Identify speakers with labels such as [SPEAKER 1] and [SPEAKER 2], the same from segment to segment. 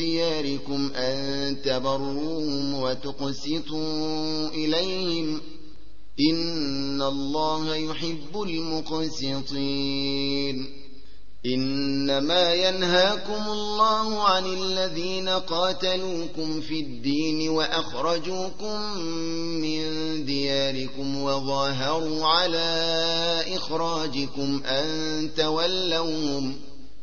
[SPEAKER 1] دِيَارِكُمْ أَن تَبَرُّوهُمْ وَتُقْسِطُوا إِلَيْهِمْ إِنَّ اللَّهَ يُحِبُّ الْمُقْسِطِينَ إنما ينهاكم الله عن الذين قاتلوكم في الدين وأخرجوكم من دياركم وظاهروا على إخراجكم أن تولوهم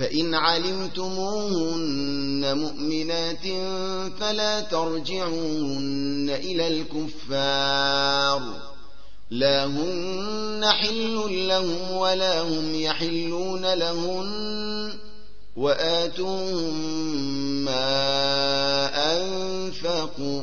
[SPEAKER 1] فإن علمتموهن مؤمنات فلا ترجعون إلى الكفار لا هن حل لهم ولا هم يحلون لهن وآتوهم ما أنفقوا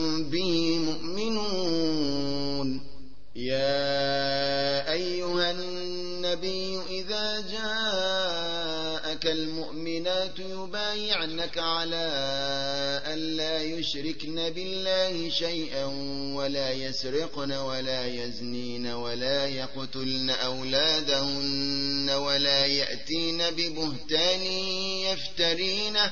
[SPEAKER 1] فالمؤمنات يبايعنك على أن لا يشركن بالله شيئا ولا يسرقن ولا يزنين ولا يقتلن أولادهن ولا يأتين ببهتان يفترينه